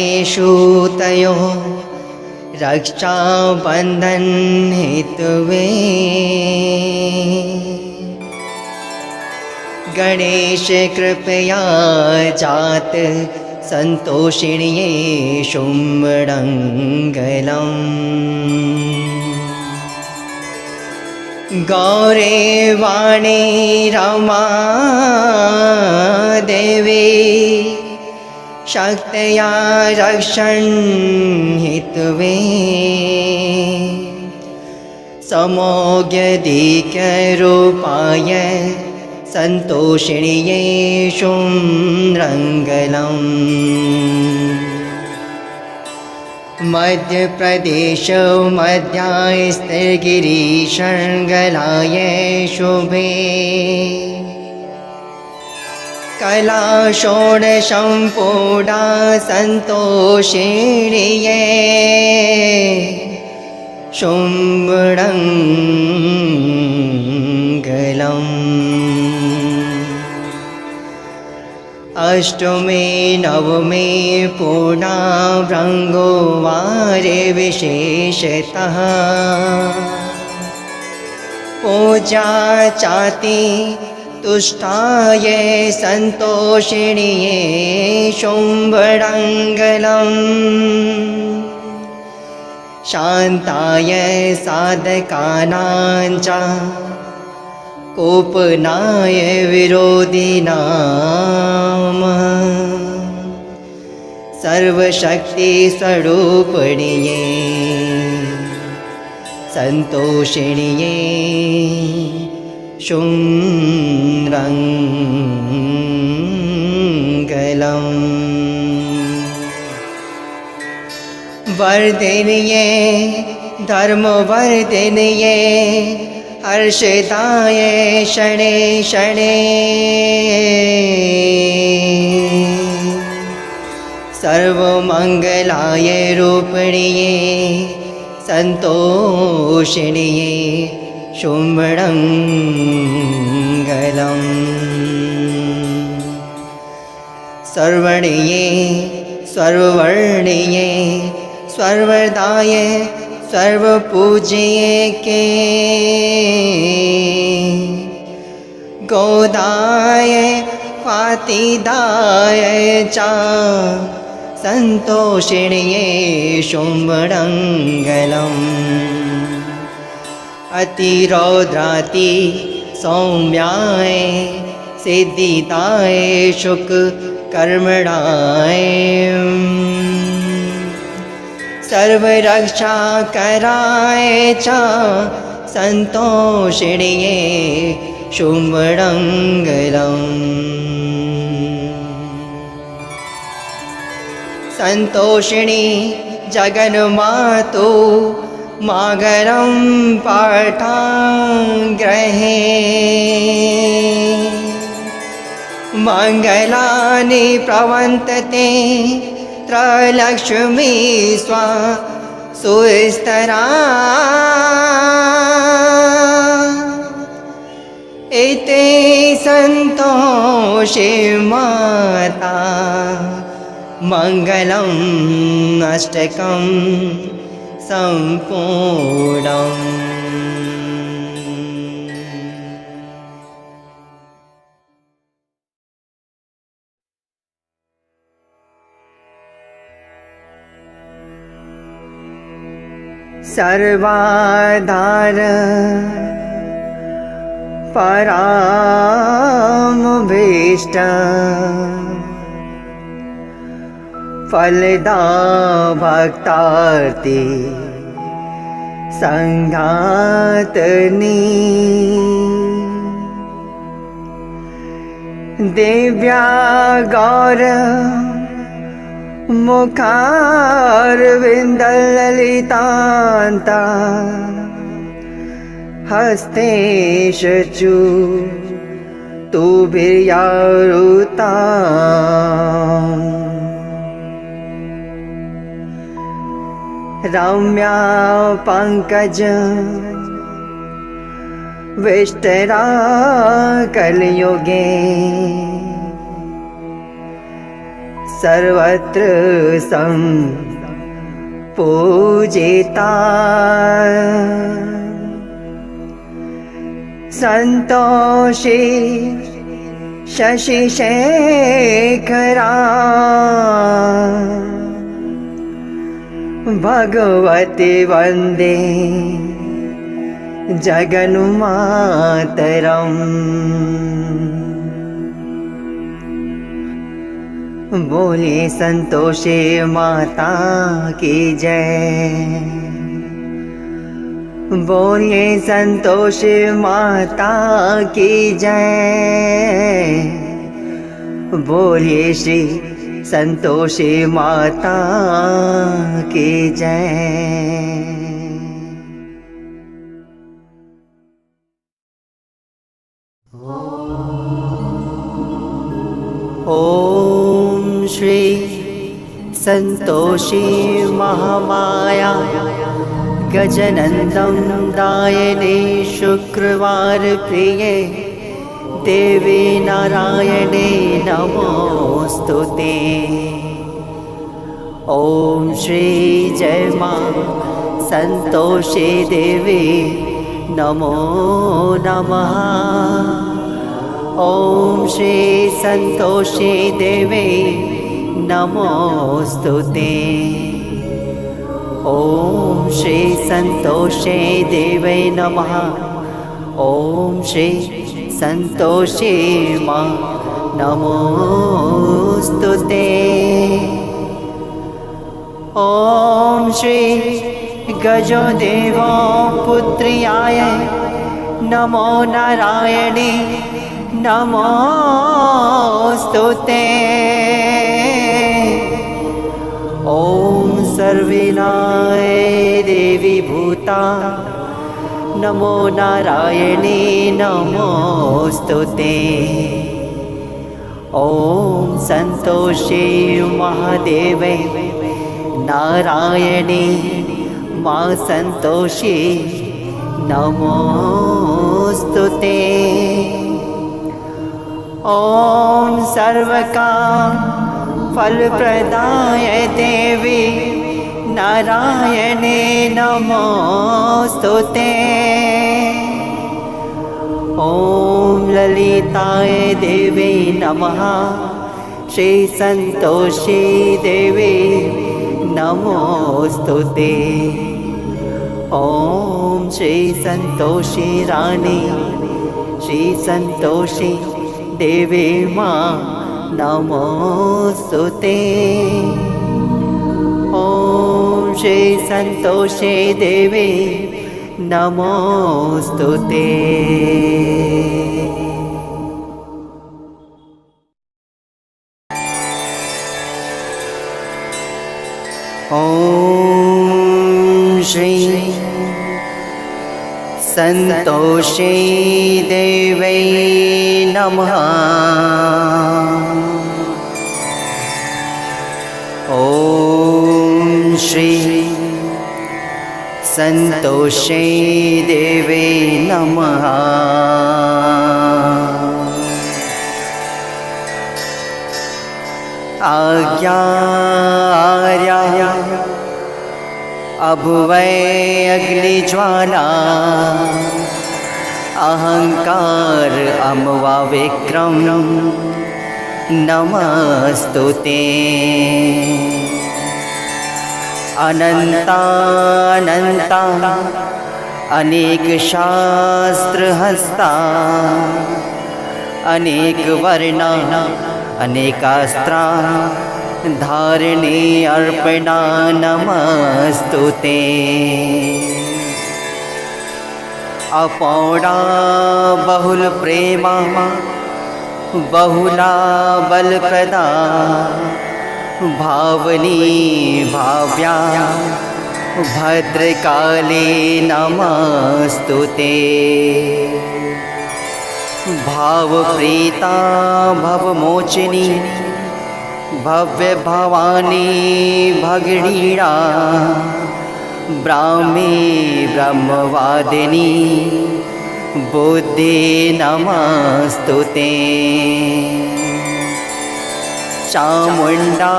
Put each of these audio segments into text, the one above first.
महागणेशूतयो रक्षाबन्धन गणेशकृपया जात सन्तोषिण्ये शुम्बडङ्गलम् गौरे वाणी रमा देवी शक्तया रक्षन् हित्वे समोग्यदिकरूपाय सन्तोषिण्येषु रङ्गलम् मध्यप्रदेश मध्यास्तिगिरीशङ्गलाय शुभे कला षोडशम्पूडा सन्तोषिण्ये। शुम्बडङ्गलम् अष्टमे नवमे पूर्णाभृङ्गो वारे विशेषतः। पूजा चाति तुष्टाय सन्तोषिण्ये शुम्बडङ्गलम्। शान्ताय साधकानां च कोपनाय विरोधिनाम सर्वशक्तिस्वरूपिण्ये सन्तोषिण्ये शुङ्गलम् वर्धिन्ये धर्मवर्धिन्ये हर्षिताय शणे शणे। सर्वमङ्गलाय रूपिण्ये सन्तोषिण्ये शुम्भडङ्गलम् सर्वणीये सर्ववर्णीये सर्वदाय सर्वपूज्ये के गोदाय पातिदाय च सन्तोषिण्ये शुम्भडङ्गलम्। अतिरौद्राति सौम्याय सिद्धिताय शुककर्मणाय सर्वरक्षाकराय च सन्तोषिण्ये शुम्भडङ्गलम् सन्तोषिणी जगन्मातु मागरं पाठाङ्ग्रहे। मङ्गलानि प्रवन्तते त्रलक्ष्मी स्वा सुस्तरा एते सन्तोषे माता मङ्गलम् अष्टकं सम्पूर्णम् सर्वाधार परामभीष्ट फलदा भक्तार्ति सङ्घातनी देव्या गौर मुखारविन्दललितान्ता हस्ते शचु तु भियारुता रम्या पङ्कज विष्टरा कलयुगे सर्वत्र सं पूजिता। सन्तोषे शशिशेखरा भगवति वन्दे जगनुमातरम् बोले संतोषे माता की जय। बोले संतोष माता की जय। बोलिए श्री संतोषी माता की जय। ॐ श्री सन्तोषी महामाया गजनन्दं दायने शुक्रवारप्रिये देवी नारायणे नमोऽस्तु ते। ॐ श्री जय मा सन्तोषे देवी नमो नमः। ॐ श्री सन्तोषे देवे नमोऽस्तु ते। ॐ श्री सन्तोषे देवे नमः। ॐ श्री सन्तोषे मा। नमोऽस्तु ते। ॐ श्री गजोदेवो पुत्र्याय नमो नारायणे। नमोऽस्तु ते ॐ सर्विनाय देवी भूता। नमो नारायणे नमोऽस्तु ते ॐ सन्तोषे महादेवे। नारायणे मा सन्तोषे नमोऽस्तु ते ॐ सर्वका फलप्रदाय देवी। नारायणे नमोऽस्तु ते ॐ ललिताय देवे नमः। श्रीसन्तोषी देवी नमोऽस्तु ते ॐ श्रीसन्तोषी राणी श्रीसन्तोषी देवे मा नमोऽस्तु ते ॐ श्रीसन्तोषे देवे नमोऽस्तु ते ॐ श्री सन्तोषे देवै नमः। ॐ श्री सन्तोषे देवे नमः। आज्ञार्या अभुवै अग्निज्वाला। अहङ्कार अमवा विक्रम। नमस्तु ते। अनन्तानन्ता। अनेकशास्त्रहस्ता अनेकवर्णा अनेकास्त्रा धारिणी अर्पणा नमस्तु ते। अपौडा बहुलप्रेमा बहुला बलप्रदा भावनी भाव्या भद्रकाले नमस्तु ते। भावप्रीता भवमोचिनी भव्यभवानी भगिणीरा ब्राह्मी ब्रह्मवादिनी बुद्धि नमस्तु ते। चामुण्डा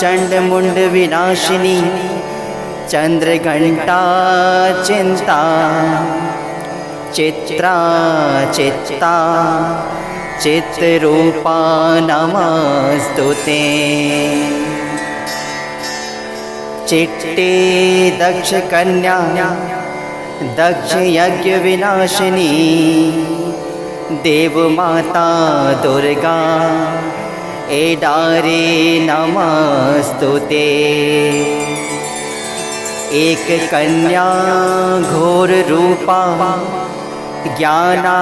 चण्डमुण्डविनाशिनी चन्द्रघण्टा चिन्ता चित्रा चित्ता चित्तरूपा नमस्तु ते चिट्टे दक्षकन्या दक्षयज्ञविनाशिनी देवमाता दुर्गा एडारे नमस्तु ते एककन्या घोररूपा ज्ञाना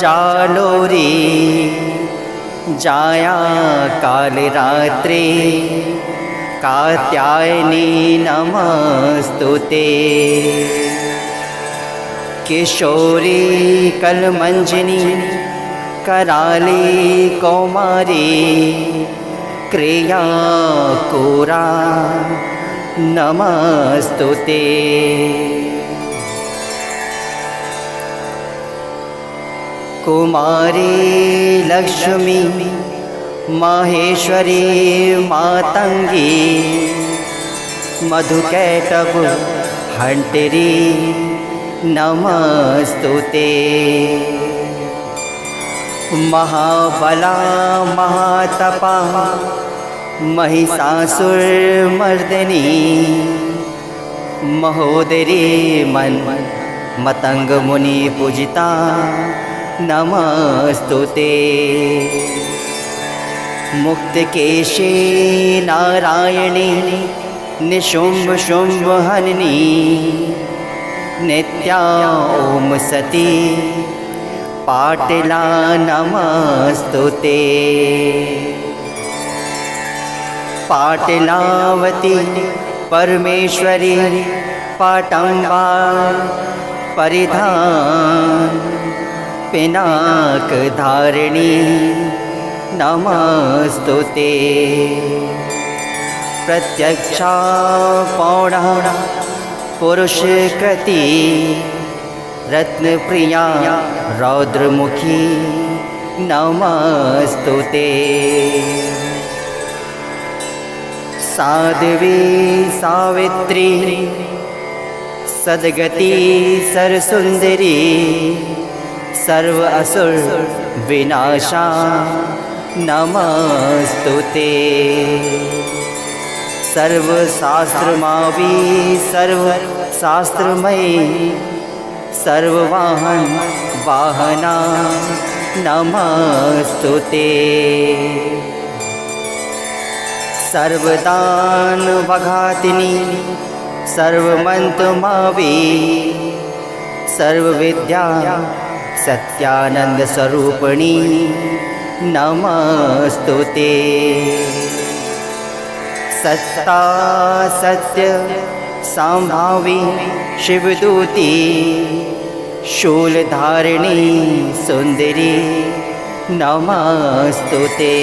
जालोरी जाया कालरात्रे कात्यायनी नमस्तु ते किशोरी कलमञ्जिनी कराली कौमारी क्रिया कोरा नमस्तु ते कुमारी लक्ष्मी माहेश्वरी मातङ्गी मधुकैटभ हण्टरी नमस्तु ते महाबला महातपा महिषासुरमर्दिनी महोदरी मन मतङ्गमुनिपूजिता नमस्तु ते। मुक्तकेशे नारायणी निशुम्भशुम्भहनिनी नित्या ॐ सती पाटिला नमस्तु ते। पाटिलावती परमेश्वरी पाटम्बा परिधान पिनाकधारिणी नमस्तु ते प्रत्यक्षा पौढा पुरुषकृति रत्नप्रिया रौद्रमुखी। नमस्तु ते साध्वी सावित्री। सद्गति सरसुन्दरी नमस्तु ते। सर्वशास्त्रमावी सर्वशास्त्रमयी सर्ववाहन वाहना। नमस्तु ते। सर्वदान वघातिनी सर्वमन्त्रमावी सर्वविद्या सत्यानन्दस्वरूपिणी नमस्तु ते। सत्ता सत्य सम्भावी शिवदूती शूलधारिणी सुन्दरी नमस्तु ते।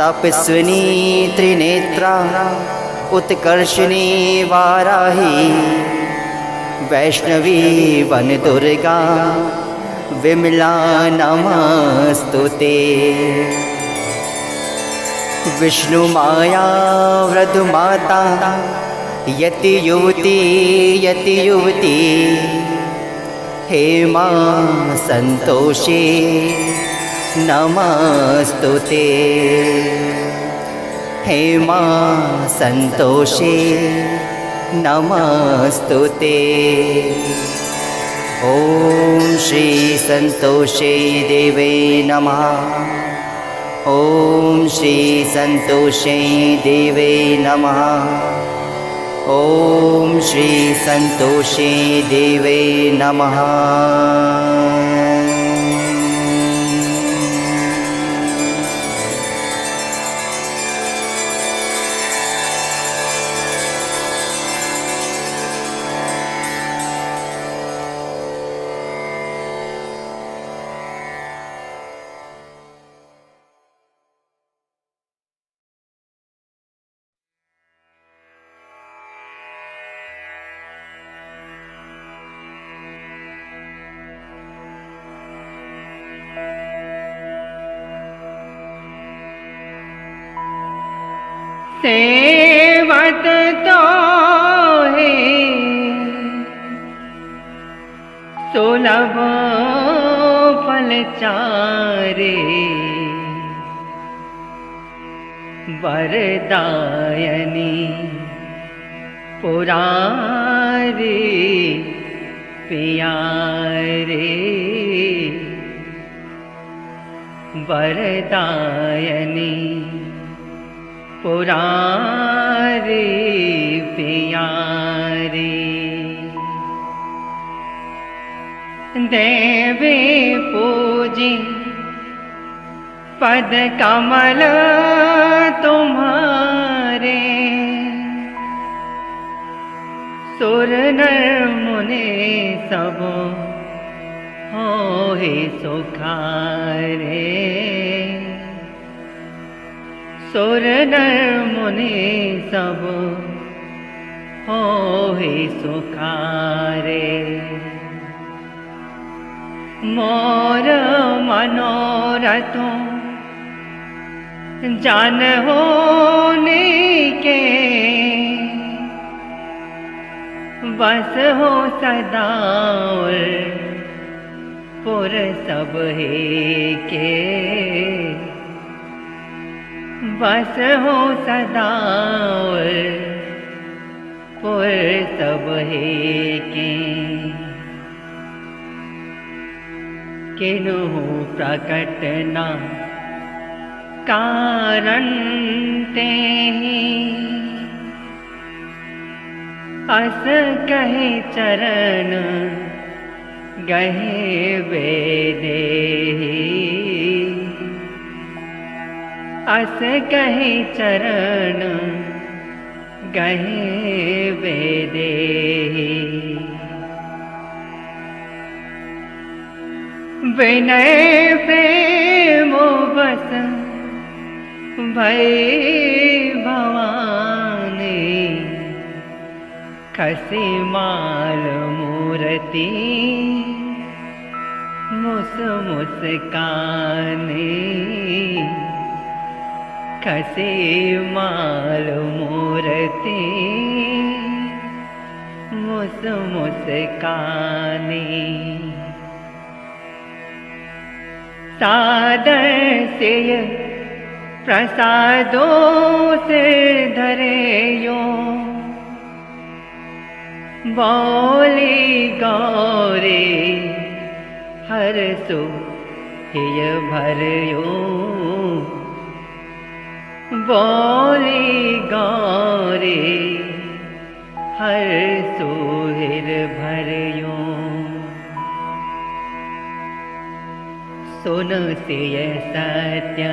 तपस्विनी त्रिनेत्रा उत्कर्षिणी वाराही वैष्णवी वनदुर्गा विमला नमस्तु ते। विष्णुमाया यति युवती यति युवती। हेमा सन्तोषे नमस्तु ते। हेमा सन्तोषे नमस्तु ते। ॐ श्रीसन्तोषे देवे नमः। ॐ श्रीसन्तोषे देवे नमः। ॐ श्रीसन्तोषे देवे नमः सेवत तो है। सुलभ फलचारे वरदायनी पुरारे प्यारे। वरदायनी पुरारे प्यारे। देवे पूजी पद कमल तुम्हारे। सुर नर मुने सब हो सुखारे। सुर मुने सब हो हे सुखारे। मोर मनोरथों, जान होने के। बस हो सदा पुर सब है के। बस हो सदा और पुर सब है के किनु प्रकटना कारण ते अस कहे चरण गहे वेदे अस कहे चरण गहे वेदे विनय प्रेमो बस भय भवानी खसी मूर्ति मुस मुस्काने खसी माल मूर्ति मुस मुस्काने सादर से प्रसादो से धरे बोली गौरे हर सो भरयो बोली गौरे हर सोहिर भरयो। सुन सत्य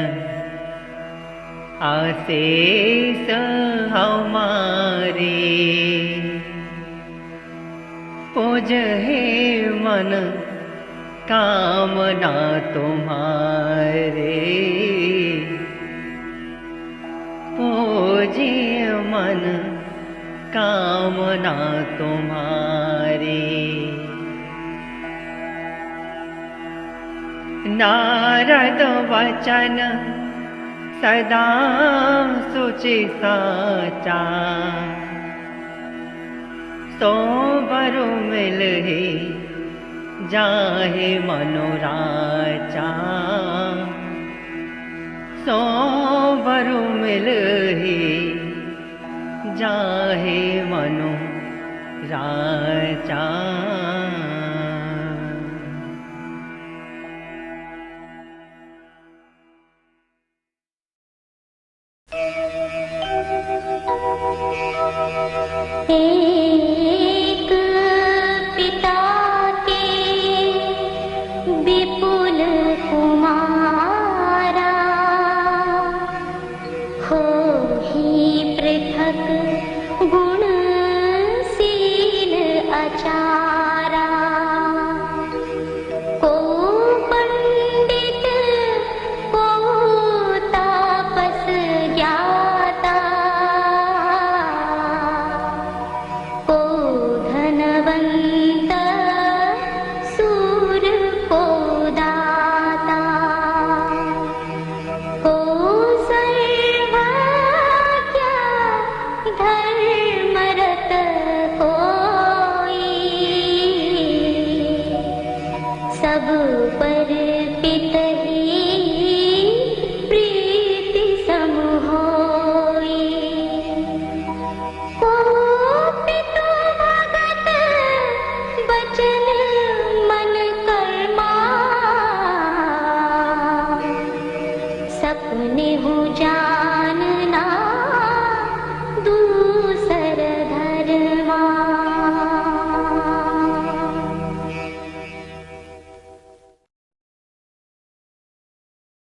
आशेष हमारे। पूज हे मन कामना तुम्हारे मन कामना तुम्हारे। नारद वचन सदा सुचि साचा। सो बरु मिल जाहे मनोराचा सो बरु मिल ही जाहे मनो राजा। एक मरत को